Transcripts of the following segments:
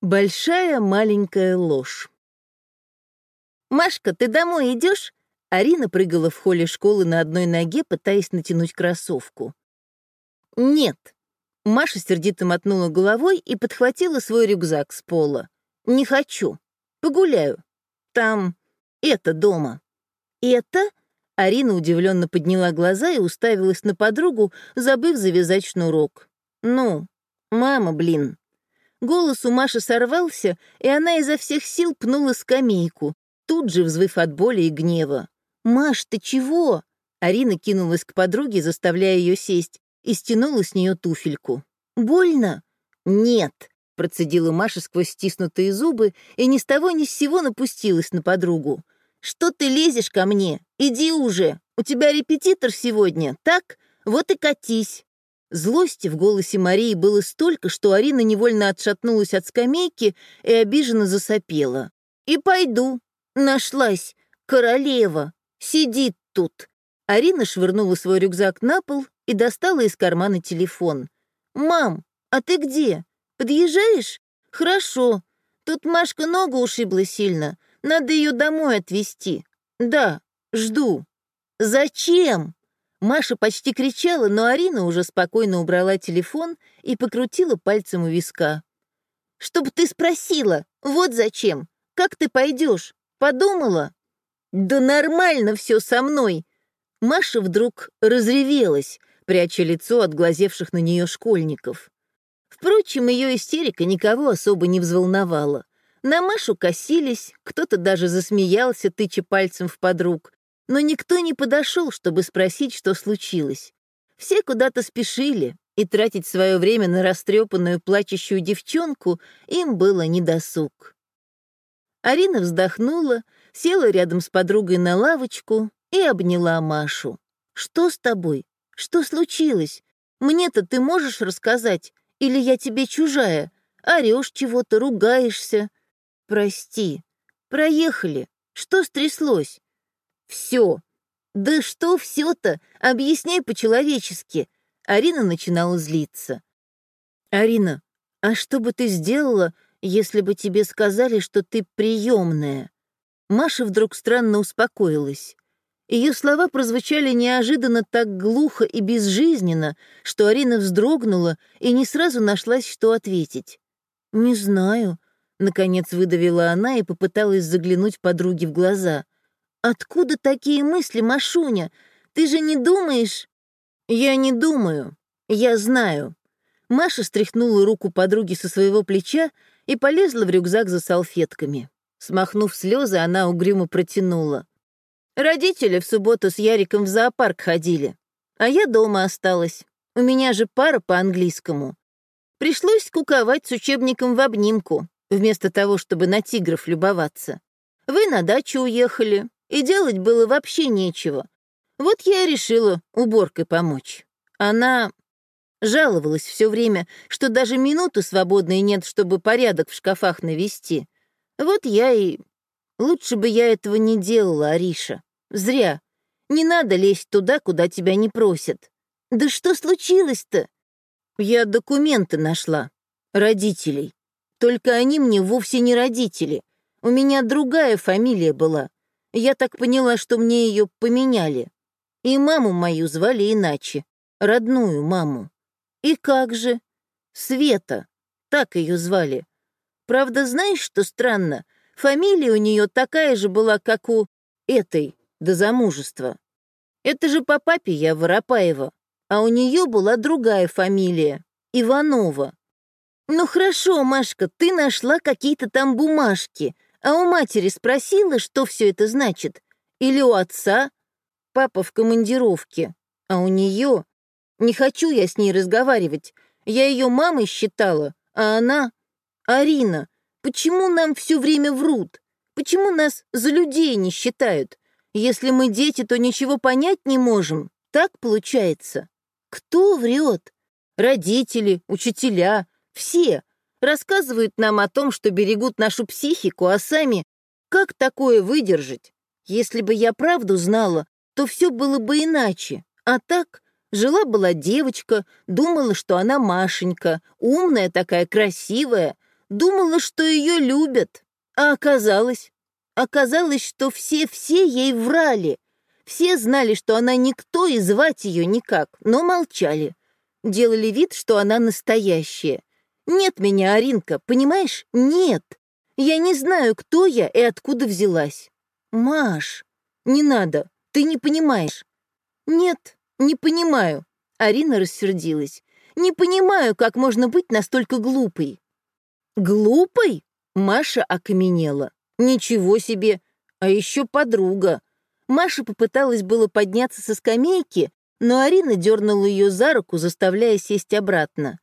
Большая маленькая ложь. «Машка, ты домой идешь? Арина прыгала в холле школы на одной ноге, пытаясь натянуть кроссовку. «Нет». Маша сердито мотнула головой и подхватила свой рюкзак с пола. «Не хочу. Погуляю. Там это дома». «Это?» Арина удивленно подняла глаза и уставилась на подругу, забыв завязать шнурок. «Ну, мама, блин». Голос у Маши сорвался, и она изо всех сил пнула скамейку, тут же взвыв от боли и гнева. «Маш, ты чего?» Арина кинулась к подруге, заставляя ее сесть, и стянула с нее туфельку. «Больно?» «Нет», — процедила Маша сквозь стиснутые зубы и ни с того ни с сего напустилась на подругу. «Что ты лезешь ко мне? Иди уже! У тебя репетитор сегодня, так? Вот и катись!» Злости в голосе Марии было столько, что Арина невольно отшатнулась от скамейки и обиженно засопела. «И пойду. Нашлась. Королева. Сидит тут». Арина швырнула свой рюкзак на пол и достала из кармана телефон. «Мам, а ты где? Подъезжаешь? Хорошо. Тут Машка ногу ушибла сильно. Надо ее домой отвезти. Да, жду. Зачем?» Маша почти кричала, но Арина уже спокойно убрала телефон и покрутила пальцем у виска. «Чтобы ты спросила, вот зачем. Как ты пойдешь? Подумала?» «Да нормально все со мной!» Маша вдруг разревелась, пряча лицо от глазевших на нее школьников. Впрочем, ее истерика никого особо не взволновала. На Машу косились, кто-то даже засмеялся, тыча пальцем в подруг, но никто не подошел, чтобы спросить, что случилось. Все куда-то спешили, и тратить свое время на растрепанную плачущую девчонку им было недосуг. Арина вздохнула, села рядом с подругой на лавочку и обняла Машу. «Что с тобой? Что случилось? Мне-то ты можешь рассказать? Или я тебе чужая? Орешь чего-то, ругаешься? Прости. Проехали. Что стряслось? Все. Да что все-то? Объясняй по-человечески. Арина начинала злиться. Арина, а что бы ты сделала, если бы тебе сказали, что ты приемная? Маша вдруг странно успокоилась. Ее слова прозвучали неожиданно так глухо и безжизненно, что Арина вздрогнула и не сразу нашлась, что ответить. «Не знаю», — наконец выдавила она и попыталась заглянуть подруге в глаза — «Откуда такие мысли, Машуня? Ты же не думаешь?» «Я не думаю. Я знаю». Маша стряхнула руку подруги со своего плеча и полезла в рюкзак за салфетками. Смахнув слезы, она угрюмо протянула. «Родители в субботу с Яриком в зоопарк ходили, а я дома осталась. У меня же пара по английскому. Пришлось скуковать с учебником в обнимку, вместо того, чтобы на тигров любоваться. Вы на дачу уехали, и делать было вообще нечего. Вот я и решила уборкой помочь. Она жаловалась все время, что даже минуты свободной нет, чтобы порядок в шкафах навести. Вот я и... Лучше бы я этого не делала, Ариша. Зря. Не надо лезть туда, куда тебя не просят. Да что случилось-то? Я документы нашла. Родителей. Только они мне вовсе не родители. У меня другая фамилия была. Я так поняла, что мне ее поменяли. И маму мою звали иначе, родную маму. И как же? Света, так ее звали. Правда, знаешь, что странно? Фамилия у нее такая же была, как у этой, до замужества. Это же по папе я Воропаева, а у нее была другая фамилия, Иванова. Ну хорошо, Машка, ты нашла какие-то там бумажки, а у матери спросила, что все это значит? Или у отца? Папа в командировке, а у нее... Не хочу я с ней разговаривать. Я ее мамой считала, а она... Арина, почему нам все время врут? Почему нас за людей не считают? Если мы дети, то ничего понять не можем. Так получается. Кто врет? Родители, учителя, все рассказывают нам о том, что берегут нашу психику, а сами как такое выдержать? Если бы я правду знала, то все было бы иначе. А так, жила-была девочка, думала, что она Машенька, умная такая, красивая, Думала, что ее любят, а оказалось... Оказалось, что все-все ей врали. Все знали, что она никто и звать ее никак, но молчали. Делали вид, что она настоящая. Нет меня, Аринка, понимаешь? Нет. Я не знаю, кто я и откуда взялась. Маш, не надо, ты не понимаешь. Нет, не понимаю. Арина рассердилась. Не понимаю, как можно быть настолько глупой. Глупой? Маша окаменела. Ничего себе! А еще подруга. Маша попыталась было подняться со скамейки, но Арина дернула ее за руку, заставляя сесть обратно.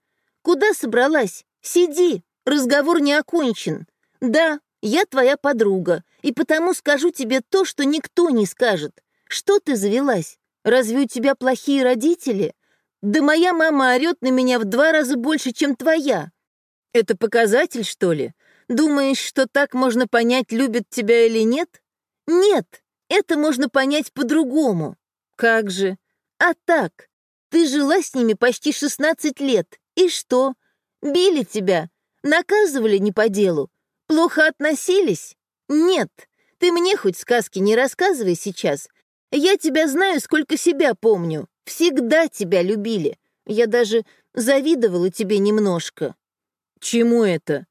«Куда собралась? Сиди, разговор не окончен. Да, я твоя подруга, и потому скажу тебе то, что никто не скажет. Что ты завелась? Разве у тебя плохие родители? Да моя мама орет на меня в два раза больше, чем твоя. Это показатель, что ли? Думаешь, что так можно понять, любят тебя или нет? Нет, это можно понять по-другому. Как же? А так, ты жила с ними почти 16 лет. И что? Били тебя? Наказывали не по делу? Плохо относились? Нет, ты мне хоть сказки не рассказывай сейчас. Я тебя знаю, сколько себя помню. Всегда тебя любили. Я даже завидовала тебе немножко. Чему это?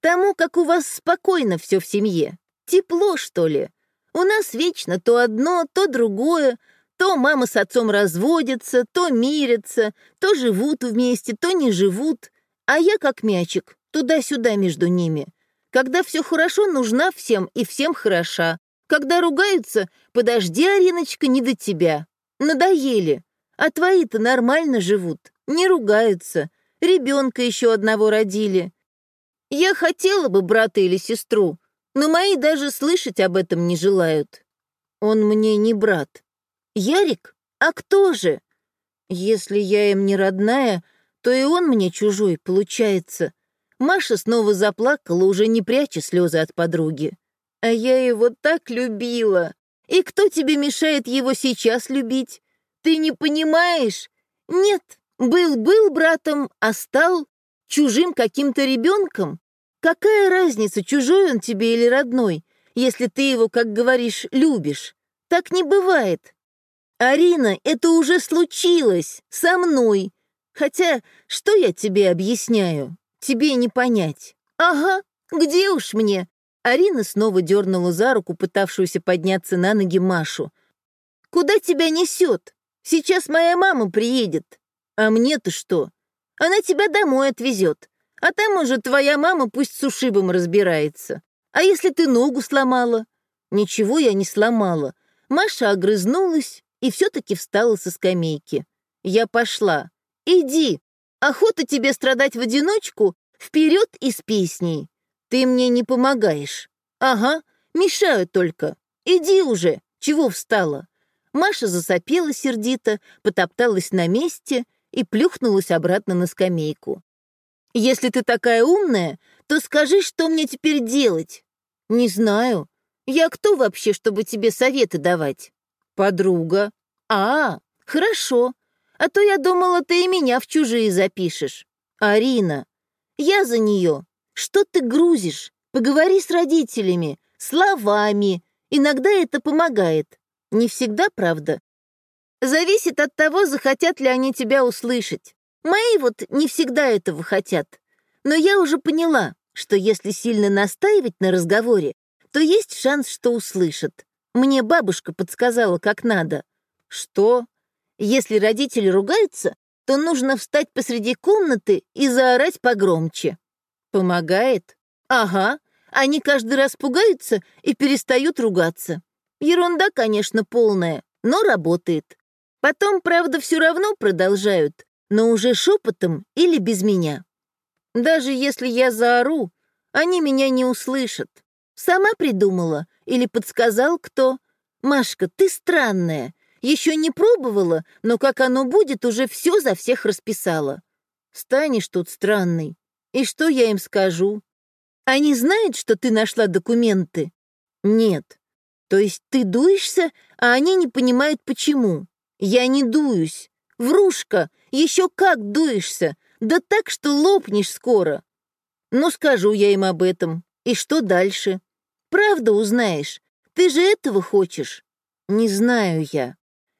Тому, как у вас спокойно все в семье. Тепло, что ли? У нас вечно то одно, то другое. То мама с отцом разводятся, то мирятся, то живут вместе, то не живут. А я как мячик, туда-сюда между ними. Когда все хорошо, нужна всем и всем хороша. Когда ругаются, подожди, Ариночка, не до тебя. Надоели. А твои-то нормально живут, не ругаются. Ребенка еще одного родили. Я хотела бы брата или сестру, но мои даже слышать об этом не желают. Он мне не брат. Ярик? А кто же? Если я им не родная, то и он мне чужой, получается. Маша снова заплакала, уже не пряча слезы от подруги. А я его так любила. И кто тебе мешает его сейчас любить? Ты не понимаешь? Нет, был-был братом, а стал чужим каким-то ребенком. Какая разница, чужой он тебе или родной, если ты его, как говоришь, любишь? Так не бывает. Арина, это уже случилось со мной. Хотя, что я тебе объясняю? Тебе не понять. Ага, где уж мне? Арина снова дернула за руку пытавшуюся подняться на ноги Машу. «Куда тебя несет? Сейчас моя мама приедет. А мне-то что? Она тебя домой отвезет. А там уже твоя мама пусть с ушибом разбирается. А если ты ногу сломала? Ничего я не сломала. Маша огрызнулась и все-таки встала со скамейки. Я пошла. Иди. Охота тебе страдать в одиночку? Вперед и с песней. Ты мне не помогаешь. Ага, мешаю только. Иди уже. Чего встала? Маша засопела сердито, потопталась на месте и плюхнулась обратно на скамейку. «Если ты такая умная, то скажи, что мне теперь делать?» «Не знаю. Я кто вообще, чтобы тебе советы давать?» «Подруга». «А, хорошо. А то я думала, ты и меня в чужие запишешь. Арина, я за нее. Что ты грузишь? Поговори с родителями, словами. Иногда это помогает. Не всегда, правда. Зависит от того, захотят ли они тебя услышать. Мои вот не всегда этого хотят. Но я уже поняла, что если сильно настаивать на разговоре, то есть шанс, что услышат. Мне бабушка подсказала, как надо. Что? Если родители ругаются, то нужно встать посреди комнаты и заорать погромче. Помогает? Ага. Они каждый раз пугаются и перестают ругаться. Ерунда, конечно, полная, но работает. Потом, правда, все равно продолжают, но уже шепотом или без меня. Даже если я заору, они меня не услышат. Сама придумала или подсказал кто. Машка, ты странная. Еще не пробовала, но как оно будет, уже все за всех расписала. Станешь тут странной. И что я им скажу? Они знают, что ты нашла документы? Нет. То есть ты дуешься, а они не понимают, почему. Я не дуюсь. Врушка, еще как дуешься. Да так, что лопнешь скоро. Ну, скажу я им об этом. И что дальше? Правда узнаешь? Ты же этого хочешь? Не знаю я.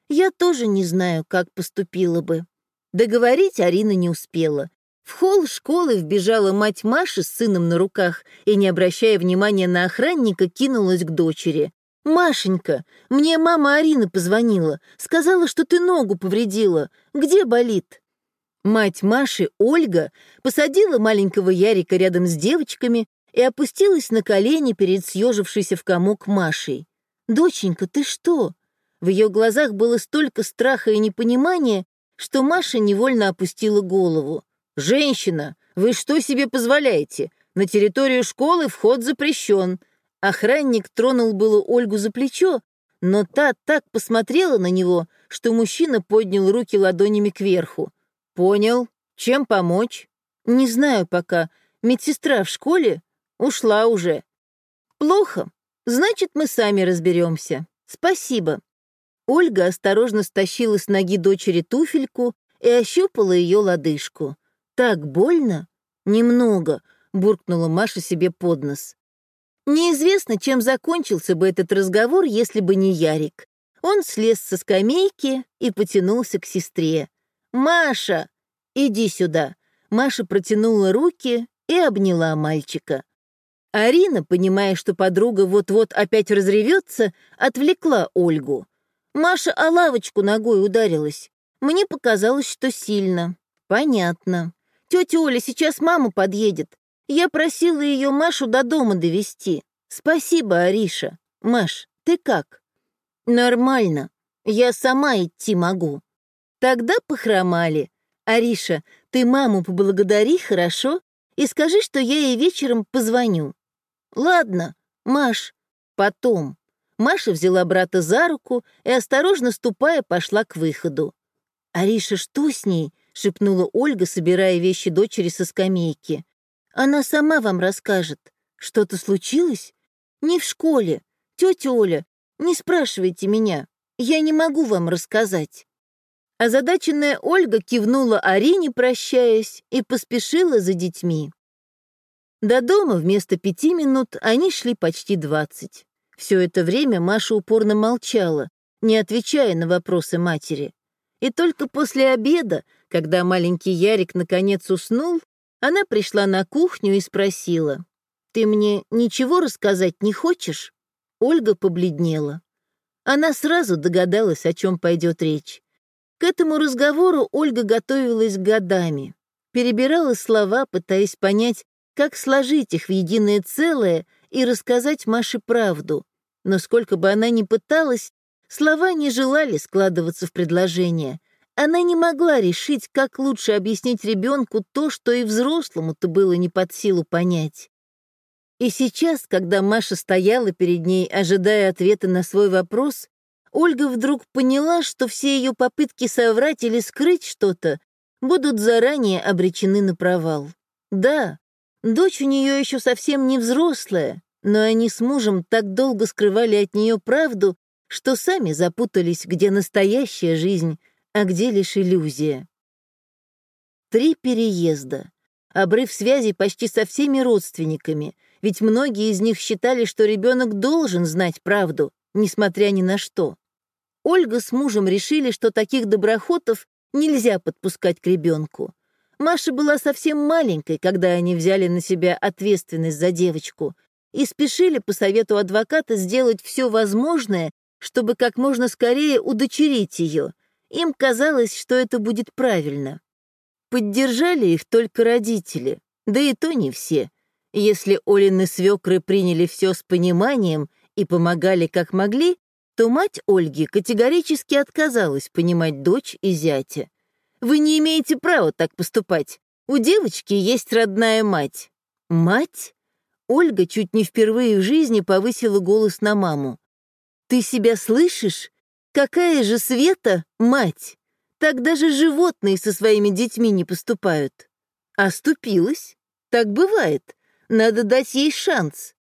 Я тоже не знаю, как поступила бы. Договорить Арина не успела. В холл школы вбежала мать Маши с сыном на руках и, не обращая внимания на охранника, кинулась к дочери. «Машенька, мне мама Арина позвонила. Сказала, что ты ногу повредила. Где болит?» Мать Маши, Ольга, посадила маленького Ярика рядом с девочками и опустилась на колени перед съежившейся в комок Машей. «Доченька, ты что?» В ее глазах было столько страха и непонимания, что Маша невольно опустила голову. «Женщина, вы что себе позволяете? На территорию школы вход запрещен». Охранник тронул было Ольгу за плечо, но та так посмотрела на него, что мужчина поднял руки ладонями кверху. «Понял. Чем помочь?» «Не знаю пока. Медсестра в школе? Ушла уже». «Плохо. Значит, мы сами разберемся. Спасибо». Ольга осторожно стащила с ноги дочери туфельку и ощупала ее лодыжку. «Так больно?» «Немного», — буркнула Маша себе под нос. Неизвестно, чем закончился бы этот разговор, если бы не Ярик. Он слез со скамейки и потянулся к сестре. «Маша, иди сюда!» Маша протянула руки и обняла мальчика. Арина, понимая, что подруга вот-вот опять разревется, отвлекла Ольгу. Маша о лавочку ногой ударилась. Мне показалось, что сильно. Понятно. Тетя Оля, сейчас мама подъедет. Я просила ее Машу до дома довести. Спасибо, Ариша. Маш, ты как? Нормально. Я сама идти могу. Тогда похромали. Ариша, ты маму поблагодари, хорошо? И скажи, что я ей вечером позвоню. Ладно, Маш, потом. Маша взяла брата за руку и, осторожно ступая, пошла к выходу. «Ариша, что с ней?» — шепнула Ольга, собирая вещи дочери со скамейки. «Она сама вам расскажет. Что-то случилось? Не в школе. Тетя Оля, не спрашивайте меня. Я не могу вам рассказать». Озадаченная Ольга кивнула Арине, прощаясь, и поспешила за детьми. До дома вместо пяти минут они шли почти двадцать. Все это время Маша упорно молчала, не отвечая на вопросы матери. И только после обеда, когда маленький Ярик наконец уснул, она пришла на кухню и спросила, «Ты мне ничего рассказать не хочешь?» Ольга побледнела. Она сразу догадалась, о чем пойдет речь. К этому разговору Ольга готовилась годами, перебирала слова, пытаясь понять, как сложить их в единое целое и рассказать Маше правду. Но сколько бы она ни пыталась, слова не желали складываться в предложение. Она не могла решить, как лучше объяснить ребенку то, что и взрослому-то было не под силу понять. И сейчас, когда Маша стояла перед ней, ожидая ответа на свой вопрос, Ольга вдруг поняла, что все ее попытки соврать или скрыть что-то будут заранее обречены на провал. Да, дочь у нее еще совсем не взрослая, но они с мужем так долго скрывали от нее правду, что сами запутались, где настоящая жизнь, а где лишь иллюзия. Три переезда. Обрыв связи почти со всеми родственниками, ведь многие из них считали, что ребенок должен знать правду, несмотря ни на что. Ольга с мужем решили, что таких доброхотов нельзя подпускать к ребенку. Маша была совсем маленькой, когда они взяли на себя ответственность за девочку и спешили по совету адвоката сделать все возможное, чтобы как можно скорее удочерить ее. Им казалось, что это будет правильно. Поддержали их только родители, да и то не все. Если Олины свекры приняли все с пониманием и помогали как могли, то мать Ольги категорически отказалась понимать дочь и зятя. «Вы не имеете права так поступать. У девочки есть родная мать». «Мать?» Ольга чуть не впервые в жизни повысила голос на маму. «Ты себя слышишь? Какая же Света мать? Так даже животные со своими детьми не поступают». «Оступилась? Так бывает. Надо дать ей шанс».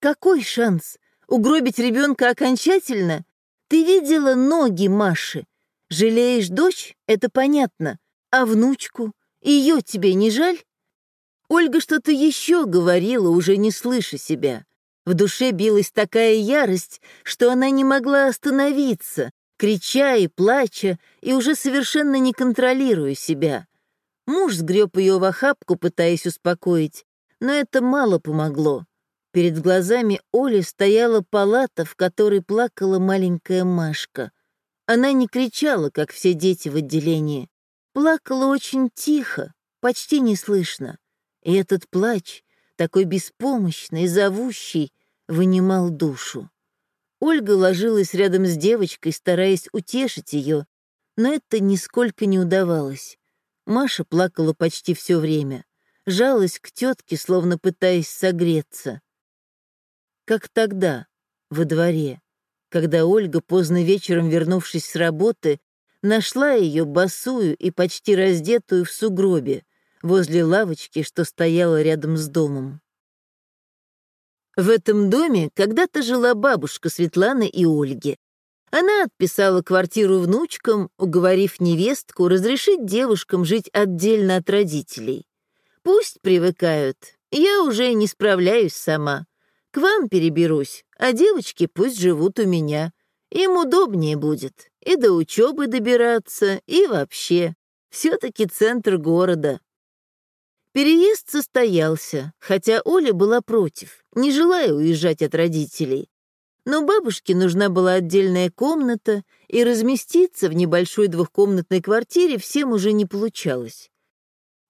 «Какой шанс? Угробить ребенка окончательно? Ты видела ноги Маши? Жалеешь дочь? Это понятно. А внучку? Ее тебе не жаль? Ольга что-то еще говорила, уже не слыша себя. В душе билась такая ярость, что она не могла остановиться, крича и плача, и уже совершенно не контролируя себя. Муж сгреб ее в охапку, пытаясь успокоить, но это мало помогло. Перед глазами Оли стояла палата, в которой плакала маленькая Машка. Она не кричала, как все дети в отделении. Плакала очень тихо, почти неслышно. И этот плач, такой беспомощный, зовущий, вынимал душу. Ольга ложилась рядом с девочкой, стараясь утешить ее, но это нисколько не удавалось. Маша плакала почти все время, жалась к тетке, словно пытаясь согреться. Как тогда, во дворе, когда Ольга, поздно вечером вернувшись с работы, нашла ее босую и почти раздетую в сугробе возле лавочки, что стояла рядом с домом. В этом доме когда-то жила бабушка Светланы и Ольги. Она отписала квартиру внучкам, уговорив невестку разрешить девушкам жить отдельно от родителей. Пусть привыкают, я уже не справляюсь сама. К вам переберусь, а девочки пусть живут у меня. Им удобнее будет и до учебы добираться, и вообще. Все-таки центр города. Переезд состоялся, хотя Оля была против, не желая уезжать от родителей. Но бабушке нужна была отдельная комната, и разместиться в небольшой двухкомнатной квартире всем уже не получалось.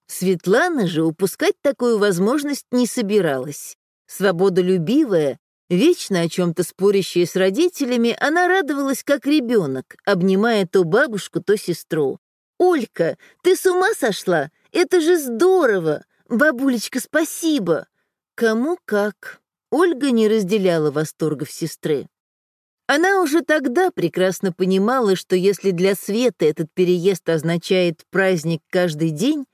Светлана же упускать такую возможность не собиралась. Свободолюбивая, вечно о чем-то спорящая с родителями, она радовалась как ребенок, обнимая то бабушку, то сестру. «Олька, ты с ума сошла? Это же здорово! Бабулечка, спасибо!» Кому как. Ольга не разделяла восторгов сестры. Она уже тогда прекрасно понимала, что если для Светы этот переезд означает праздник каждый день,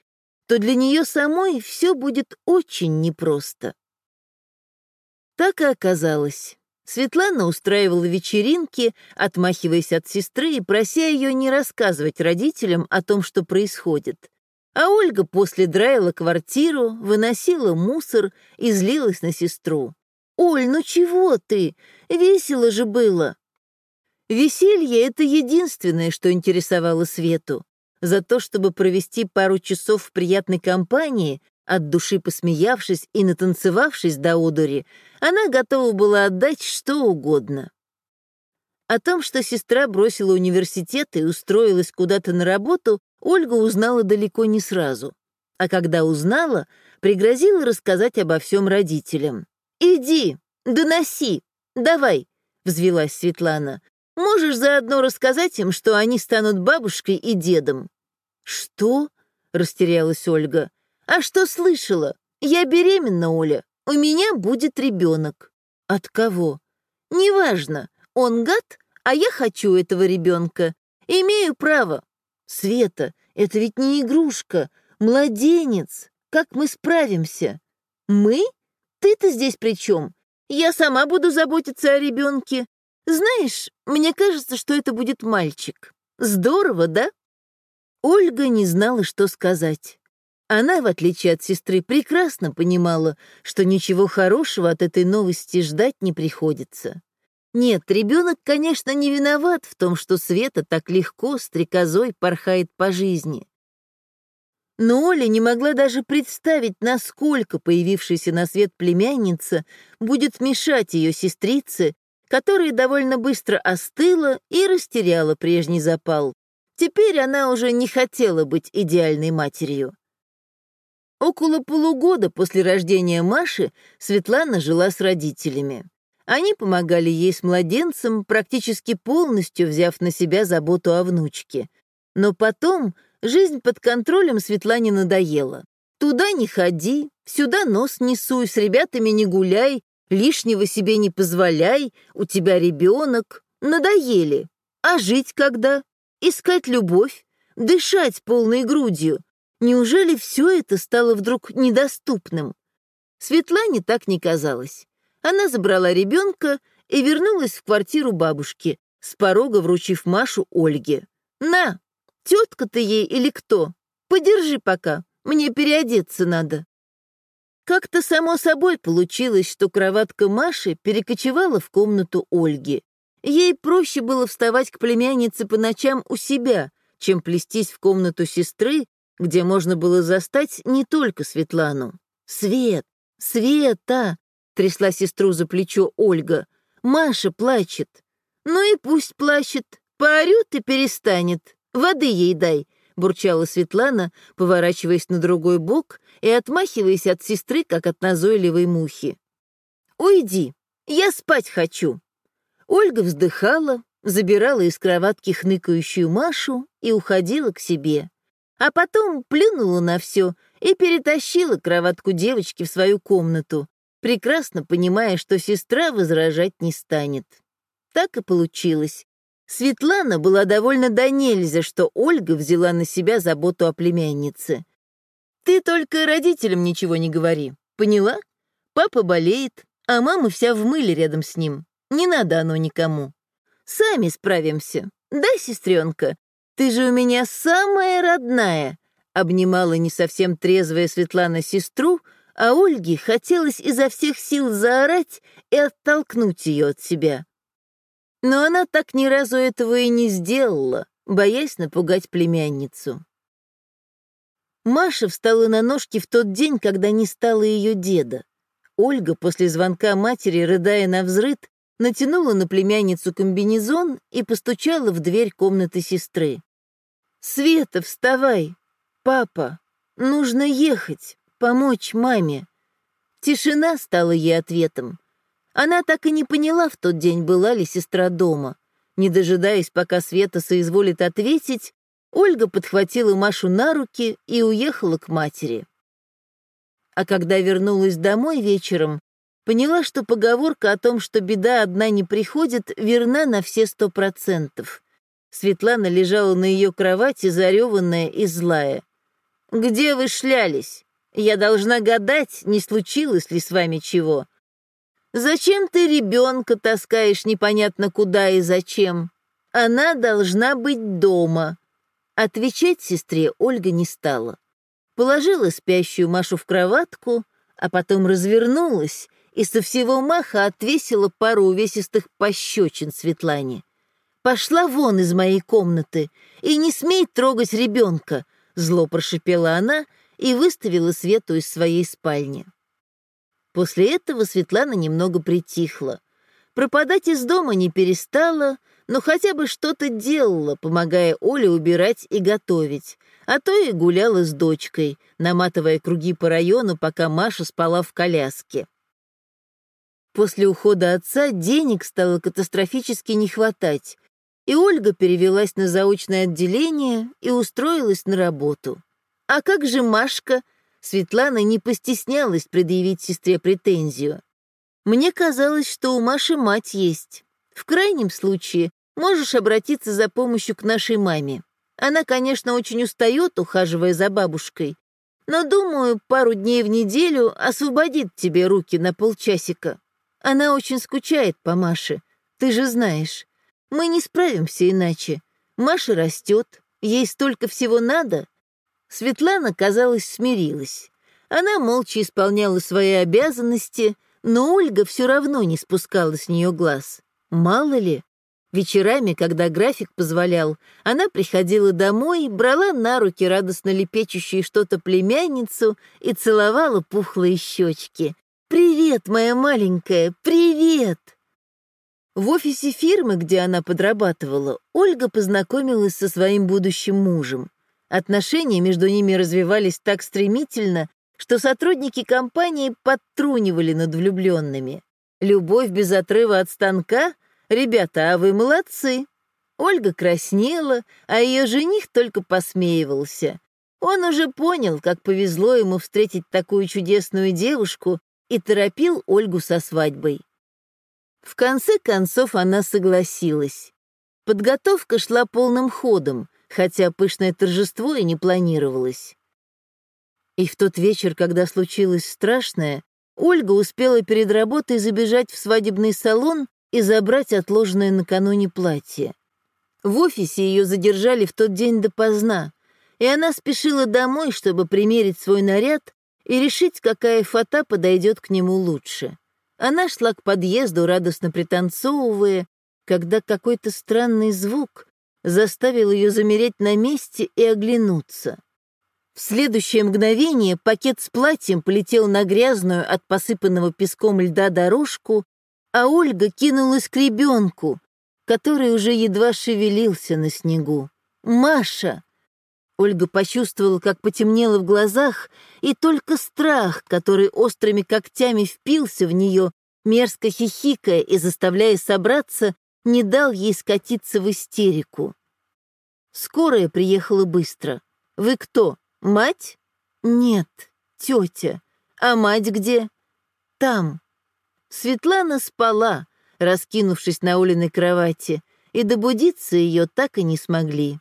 то для нее самой все будет очень непросто. Так и оказалось. Светлана устраивала вечеринки, отмахиваясь от сестры и прося ее не рассказывать родителям о том, что происходит. А Ольга после драила квартиру, выносила мусор и злилась на сестру. «Оль, ну чего ты? Весело же было!» Веселье — это единственное, что интересовало Свету. За то, чтобы провести пару часов в приятной компании, от души посмеявшись и натанцевавшись до одури, она готова была отдать что угодно. О том, что сестра бросила университет и устроилась куда-то на работу, Ольга узнала далеко не сразу. А когда узнала, пригрозила рассказать обо всем родителям. «Иди, доноси, давай», — взвелась Светлана. «Можешь заодно рассказать им, что они станут бабушкой и дедом». «Что?» — растерялась Ольга. «А что слышала? Я беременна, Оля. У меня будет ребенок». «От кого?» «Неважно. Он гад, а я хочу этого ребенка. Имею право». «Света, это ведь не игрушка. Младенец. Как мы справимся?» «Мы? Ты-то здесь при чем? Я сама буду заботиться о ребенке. Знаешь, мне кажется, что это будет мальчик. Здорово, да? Ольга не знала, что сказать. Она, в отличие от сестры, прекрасно понимала, что ничего хорошего от этой новости ждать не приходится. Нет, ребенок, конечно, не виноват в том, что Света так легко стрекозой порхает по жизни. Но Оля не могла даже представить, насколько появившаяся на свет племянница будет мешать ее сестрице, которая довольно быстро остыла и растеряла прежний запал. Теперь она уже не хотела быть идеальной матерью. Около полугода после рождения Маши Светлана жила с родителями. Они помогали ей с младенцем, практически полностью взяв на себя заботу о внучке. Но потом Жизнь под контролем Светлане надоела. Туда не ходи, сюда нос не суй, с ребятами не гуляй, лишнего себе не позволяй, у тебя ребенок. Надоели. А жить когда? Искать любовь? Дышать полной грудью? Неужели все это стало вдруг недоступным? Светлане так не казалось. Она забрала ребенка и вернулась в квартиру бабушки, с порога вручив Машу Ольге. «На, Тетка ты ей или кто? Подержи пока, мне переодеться надо». как-то само собой получилось, что кроватка Маши перекочевала в комнату Ольги. Ей проще было вставать к племяннице по ночам у себя, чем плестись в комнату сестры, где можно было застать не только Светлану. «Свет! Света!» — трясла сестру за плечо Ольга. «Маша плачет». «Ну и пусть плачет. Поорет и перестанет. Воды ей дай», — бурчала Светлана, поворачиваясь на другой бок и отмахиваясь от сестры, как от назойливой мухи. «Уйди, я спать хочу». Ольга вздыхала, забирала из кроватки хныкающую Машу и уходила к себе. А потом плюнула на все и перетащила кроватку девочки в свою комнату, прекрасно понимая, что сестра возражать не станет. Так и получилось. Светлана была довольна до нельзя, что Ольга взяла на себя заботу о племяннице. «Ты только родителям ничего не говори, поняла? Папа болеет, а мама вся в мыле рядом с ним. Не надо оно никому. Сами справимся. Да, сестренка? Ты же у меня самая родная!» Обнимала не совсем трезвая Светлана сестру, а Ольге хотелось изо всех сил заорать и оттолкнуть ее от себя. Но она так ни разу этого и не сделала, боясь напугать племянницу. Маша встала на ножки в тот день, когда не стало ее деда. Ольга после звонка матери, рыдая на взрыд, натянула на племянницу комбинезон и постучала в дверь комнаты сестры. «Света, вставай! Папа, нужно ехать, помочь маме!» Тишина стала ей ответом. Она так и не поняла в тот день, была ли сестра дома. Не дожидаясь, пока Света соизволит ответить, Ольга подхватила Машу на руки и уехала к матери. А когда вернулась домой вечером, поняла, что поговорка о том, что беда одна не приходит, верна на все сто процентов. Светлана лежала на ее кровати, зареванная и злая. «Где вы шлялись? Я должна гадать, не случилось ли с вами чего. Зачем ты ребенка таскаешь непонятно куда и зачем? Она должна быть дома. Отвечать сестре Ольга не стала. Положила спящую Машу в кроватку, а потом развернулась и со всего маха отвесила пару увесистых пощечин Светлане. «Пошла вон из моей комнаты и не смей трогать ребенка!» Зло прошипела она и выставила Свету из своей спальни. После этого Светлана немного притихла. Пропадать из дома не перестала, но хотя бы что-то делала, помогая Оле убирать и готовить, а то и гуляла с дочкой, наматывая круги по району, пока Маша спала в коляске. После ухода отца денег стало катастрофически не хватать, и Ольга перевелась на заочное отделение и устроилась на работу. А как же Машка? Светлана не постеснялась предъявить сестре претензию. «Мне казалось, что у Маши мать есть. В крайнем случае можешь обратиться за помощью к нашей маме. Она, конечно, очень устает, ухаживая за бабушкой, но, думаю, пару дней в неделю освободит тебе руки на полчасика. Она очень скучает по Маше, ты же знаешь. Мы не справимся иначе. Маша растет, ей столько всего надо, Светлана, казалось, смирилась. Она молча исполняла свои обязанности, но Ольга все равно не спускала с нее глаз. Мало ли, вечерами, когда график позволял, она приходила домой, брала на руки радостно лепечущую что-то племянницу и целовала пухлые щечки. «Привет, моя маленькая, привет!» В офисе фирмы, где она подрабатывала, Ольга познакомилась со своим будущим мужем. Отношения между ними развивались так стремительно, что сотрудники компании подтрунивали над влюбленными. Любовь без отрыва от станка? Ребята, а вы молодцы. Ольга краснела, а ее жених только посмеивался. Он уже понял, как повезло ему встретить такую чудесную девушку и торопил Ольгу со свадьбой. В конце концов она согласилась. Подготовка шла полным ходом хотя пышное торжество и не планировалось. И в тот вечер, когда случилось страшное, Ольга успела перед работой забежать в свадебный салон и забрать отложенное накануне платье. В офисе ее задержали в тот день допоздна, и она спешила домой, чтобы примерить свой наряд и решить, какая фата подойдет к нему лучше. Она шла к подъезду, радостно пританцовывая, когда какой-то странный звук заставил ее замереть на месте и оглянуться. В следующее мгновение пакет с платьем полетел на грязную от посыпанного песком льда дорожку, а Ольга кинулась к ребенку, который уже едва шевелился на снегу. «Маша!» Ольга почувствовала, как потемнело в глазах, и только страх, который острыми когтями впился в нее, мерзко хихикая и заставляя собраться, не дал ей скатиться в истерику. Скорая приехала быстро. «Вы кто, мать?» «Нет, тетя. А мать где?» «Там». Светлана спала, раскинувшись на Олиной кровати, и добудиться ее так и не смогли.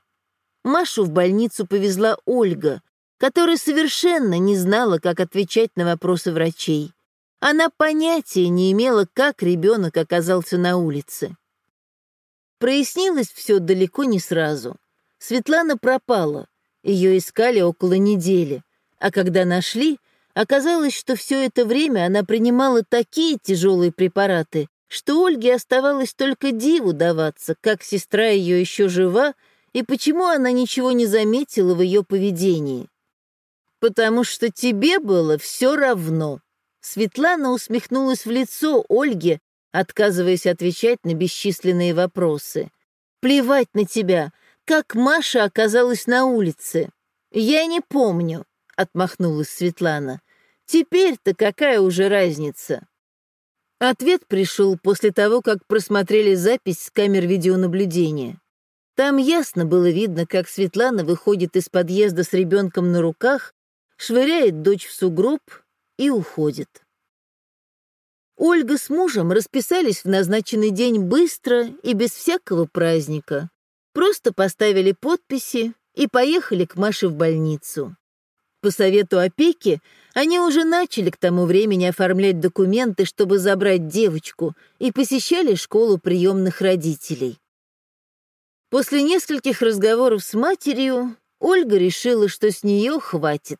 Машу в больницу повезла Ольга, которая совершенно не знала, как отвечать на вопросы врачей. Она понятия не имела, как ребенок оказался на улице. Прояснилось все далеко не сразу. Светлана пропала, ее искали около недели, а когда нашли, оказалось, что все это время она принимала такие тяжелые препараты, что Ольге оставалось только диву даваться, как сестра ее еще жива и почему она ничего не заметила в ее поведении. «Потому что тебе было все равно». Светлана усмехнулась в лицо Ольге, отказываясь отвечать на бесчисленные вопросы. «Плевать на тебя, как Маша оказалась на улице. Я не помню», — отмахнулась Светлана. «Теперь-то какая уже разница?» Ответ пришел после того, как просмотрели запись с камер видеонаблюдения. Там ясно было видно, как Светлана выходит из подъезда с ребенком на руках, швыряет дочь в сугроб и уходит. Ольга с мужем расписались в назначенный день быстро и без всякого праздника. Просто поставили подписи и поехали к Маше в больницу. По совету опеки они уже начали к тому времени оформлять документы, чтобы забрать девочку, и посещали школу приемных родителей. После нескольких разговоров с матерью Ольга решила, что с нее хватит.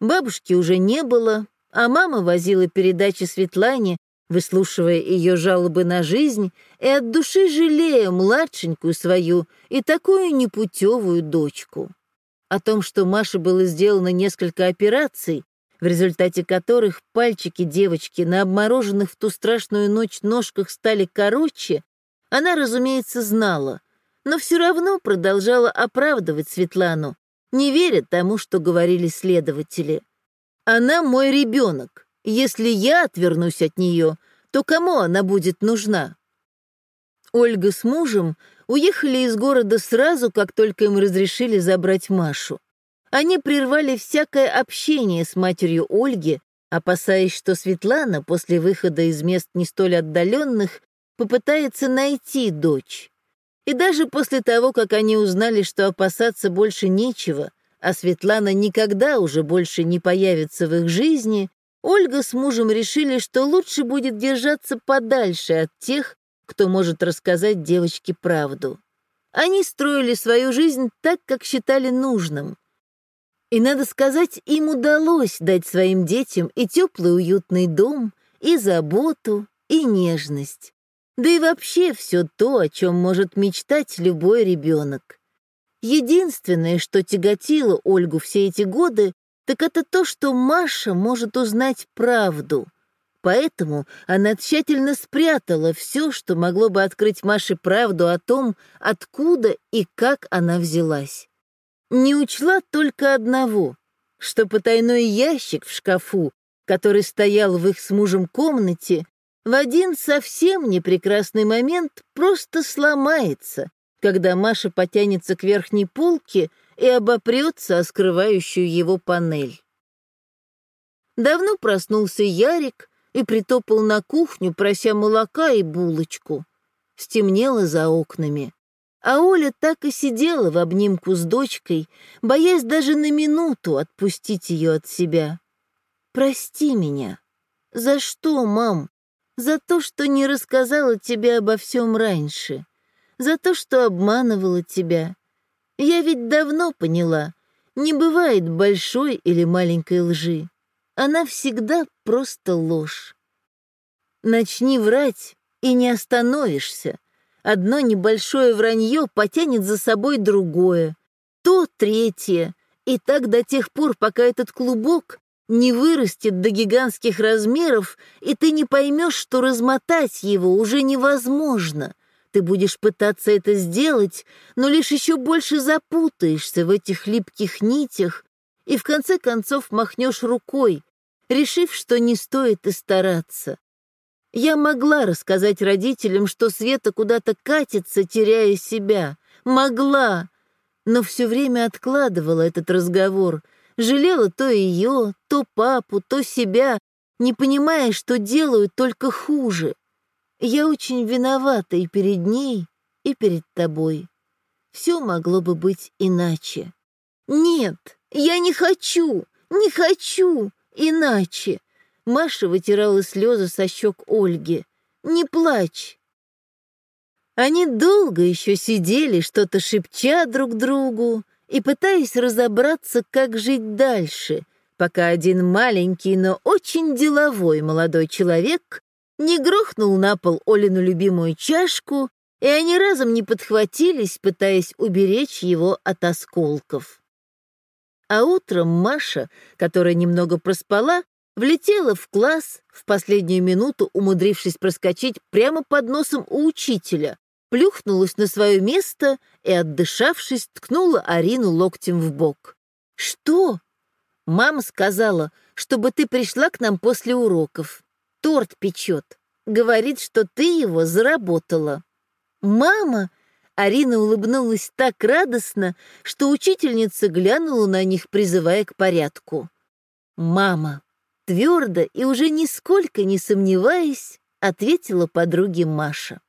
Бабушки уже не было, а мама возила передачи Светлане, выслушивая ее жалобы на жизнь и от души жалея младшенькую свою и такую непутевую дочку. О том, что Маше было сделано несколько операций, в результате которых пальчики девочки на обмороженных в ту страшную ночь ножках стали короче, она, разумеется, знала — но все равно продолжала оправдывать Светлану, не веря тому, что говорили следователи. «Она мой ребенок. Если я отвернусь от нее, то кому она будет нужна?» Ольга с мужем уехали из города сразу, как только им разрешили забрать Машу. Они прервали всякое общение с матерью Ольги, опасаясь, что Светлана после выхода из мест не столь отдаленных попытается найти дочь. И даже после того, как они узнали, что опасаться больше нечего, а Светлана никогда уже больше не появится в их жизни, Ольга с мужем решили, что лучше будет держаться подальше от тех, кто может рассказать девочке правду. Они строили свою жизнь так, как считали нужным. И, надо сказать, им удалось дать своим детям и теплый уютный дом, и заботу, и нежность да и вообще все то, о чем может мечтать любой ребенок. Единственное, что тяготило Ольгу все эти годы, так это то, что Маша может узнать правду. Поэтому она тщательно спрятала все, что могло бы открыть Маше правду о том, откуда и как она взялась. Не учла только одного, что потайной ящик в шкафу, который стоял в их с мужем комнате, в один совсем непрекрасный момент просто сломается, когда Маша потянется к верхней полке и обопрется о скрывающую его панель. Давно проснулся Ярик и притопал на кухню, прося молока и булочку. Стемнело за окнами. А Оля так и сидела в обнимку с дочкой, боясь даже на минуту отпустить ее от себя. «Прости меня». «За что, мам?» За то, что не рассказала тебе обо всем раньше, за то, что обманывала тебя. Я ведь давно поняла, не бывает большой или маленькой лжи. она всегда просто ложь. Начни врать, и не остановишься. Одно небольшое вранье потянет за собой другое, то третье, и так до тех пор, пока этот клубок не вырастет до гигантских размеров, и ты не поймешь, что размотать его уже невозможно. Ты будешь пытаться это сделать, но лишь еще больше запутаешься в этих липких нитях и в конце концов махнешь рукой, решив, что не стоит и стараться. Я могла рассказать родителям, что Света куда-то катится, теряя себя. Могла, но все время откладывала этот разговор. Жалела то ее, то папу, то себя, не понимая, что делаю только хуже. Я очень виновата и перед ней, и перед тобой. Все могло бы быть иначе. Нет, я не хочу, не хочу иначе. Маша вытирала слезы со щек Ольги. «Не плачь!» Они долго еще сидели, что-то шепча друг другу и пытаясь разобраться, как жить дальше, пока один маленький, но очень деловой молодой человек не грохнул на пол Олину любимую чашку, и они разом не подхватились, пытаясь уберечь его от осколков. А утром Маша, которая немного проспала, Влетела в класс, в последнюю минуту умудрившись проскочить прямо под носом у учителя, плюхнулась на свое место и, отдышавшись, ткнула Арину локтем в бок. «Что?» «Мама сказала, чтобы ты пришла к нам после уроков. Торт печет. Говорит, что ты его заработала». «Мама!» Арина улыбнулась так радостно, что учительница глянула на них, призывая к порядку. «Мама!» Твердо и уже нисколько не сомневаясь, ответила подруге Маша.